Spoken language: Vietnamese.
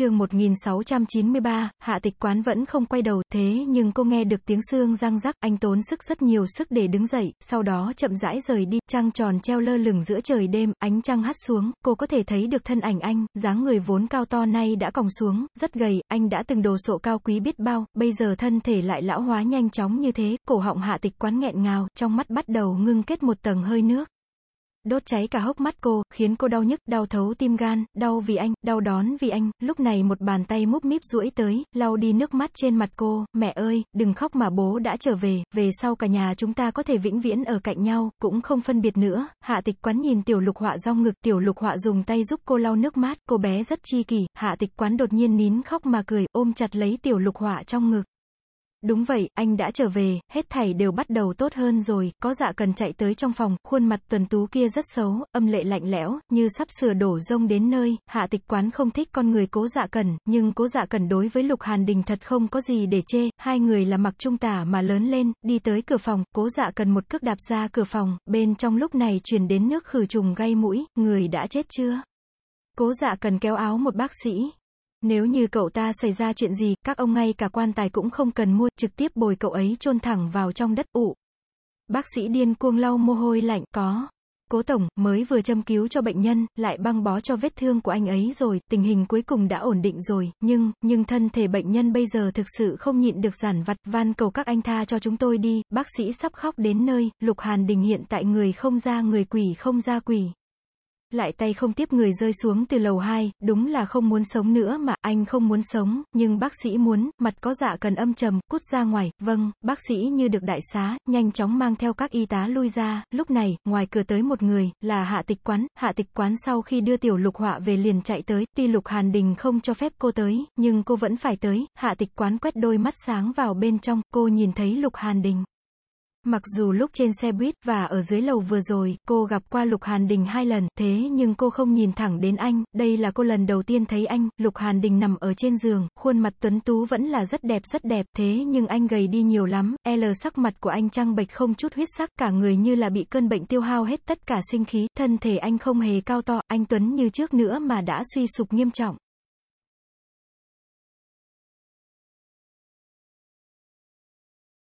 chương 1693, hạ tịch quán vẫn không quay đầu, thế nhưng cô nghe được tiếng xương răng rắc, anh tốn sức rất nhiều sức để đứng dậy, sau đó chậm rãi rời đi, trăng tròn treo lơ lửng giữa trời đêm, ánh trăng hắt xuống, cô có thể thấy được thân ảnh anh, dáng người vốn cao to nay đã còng xuống, rất gầy, anh đã từng đồ sộ cao quý biết bao, bây giờ thân thể lại lão hóa nhanh chóng như thế, cổ họng hạ tịch quán nghẹn ngào, trong mắt bắt đầu ngưng kết một tầng hơi nước đốt cháy cả hốc mắt cô, khiến cô đau nhức, đau thấu tim gan, đau vì anh, đau đón vì anh, lúc này một bàn tay múp míp duỗi tới, lau đi nước mắt trên mặt cô, mẹ ơi, đừng khóc mà bố đã trở về, về sau cả nhà chúng ta có thể vĩnh viễn ở cạnh nhau, cũng không phân biệt nữa, hạ tịch quán nhìn tiểu lục họa rong ngực, tiểu lục họa dùng tay giúp cô lau nước mắt, cô bé rất chi kỷ, hạ tịch quán đột nhiên nín khóc mà cười, ôm chặt lấy tiểu lục họa trong ngực. Đúng vậy, anh đã trở về, hết thảy đều bắt đầu tốt hơn rồi, có dạ cần chạy tới trong phòng, khuôn mặt tuần tú kia rất xấu, âm lệ lạnh lẽo, như sắp sửa đổ rông đến nơi, hạ tịch quán không thích con người cố dạ cần, nhưng cố dạ cần đối với lục hàn đình thật không có gì để chê, hai người là mặc trung tả mà lớn lên, đi tới cửa phòng, cố dạ cần một cước đạp ra cửa phòng, bên trong lúc này truyền đến nước khử trùng gây mũi, người đã chết chưa? Cố dạ cần kéo áo một bác sĩ, nếu như cậu ta xảy ra chuyện gì, các ông ngay cả quan tài cũng không cần mua, trực tiếp bồi cậu ấy chôn thẳng vào trong đất ụ. Bác sĩ điên cuồng lau mồ hôi lạnh, có. Cố Tổng, mới vừa châm cứu cho bệnh nhân, lại băng bó cho vết thương của anh ấy rồi, tình hình cuối cùng đã ổn định rồi, nhưng, nhưng thân thể bệnh nhân bây giờ thực sự không nhịn được giản vặt, van cầu các anh tha cho chúng tôi đi, bác sĩ sắp khóc đến nơi, Lục Hàn Đình hiện tại người không ra người quỷ không ra quỷ. Lại tay không tiếp người rơi xuống từ lầu 2, đúng là không muốn sống nữa mà, anh không muốn sống, nhưng bác sĩ muốn, mặt có dạ cần âm trầm, cút ra ngoài, vâng, bác sĩ như được đại xá, nhanh chóng mang theo các y tá lui ra, lúc này, ngoài cửa tới một người, là hạ tịch quán, hạ tịch quán sau khi đưa tiểu lục họa về liền chạy tới, tuy lục hàn đình không cho phép cô tới, nhưng cô vẫn phải tới, hạ tịch quán quét đôi mắt sáng vào bên trong, cô nhìn thấy lục hàn đình. Mặc dù lúc trên xe buýt và ở dưới lầu vừa rồi, cô gặp qua Lục Hàn Đình hai lần, thế nhưng cô không nhìn thẳng đến anh, đây là cô lần đầu tiên thấy anh, Lục Hàn Đình nằm ở trên giường, khuôn mặt tuấn tú vẫn là rất đẹp rất đẹp, thế nhưng anh gầy đi nhiều lắm, L sắc mặt của anh trăng bệch không chút huyết sắc, cả người như là bị cơn bệnh tiêu hao hết tất cả sinh khí, thân thể anh không hề cao to, anh tuấn như trước nữa mà đã suy sụp nghiêm trọng.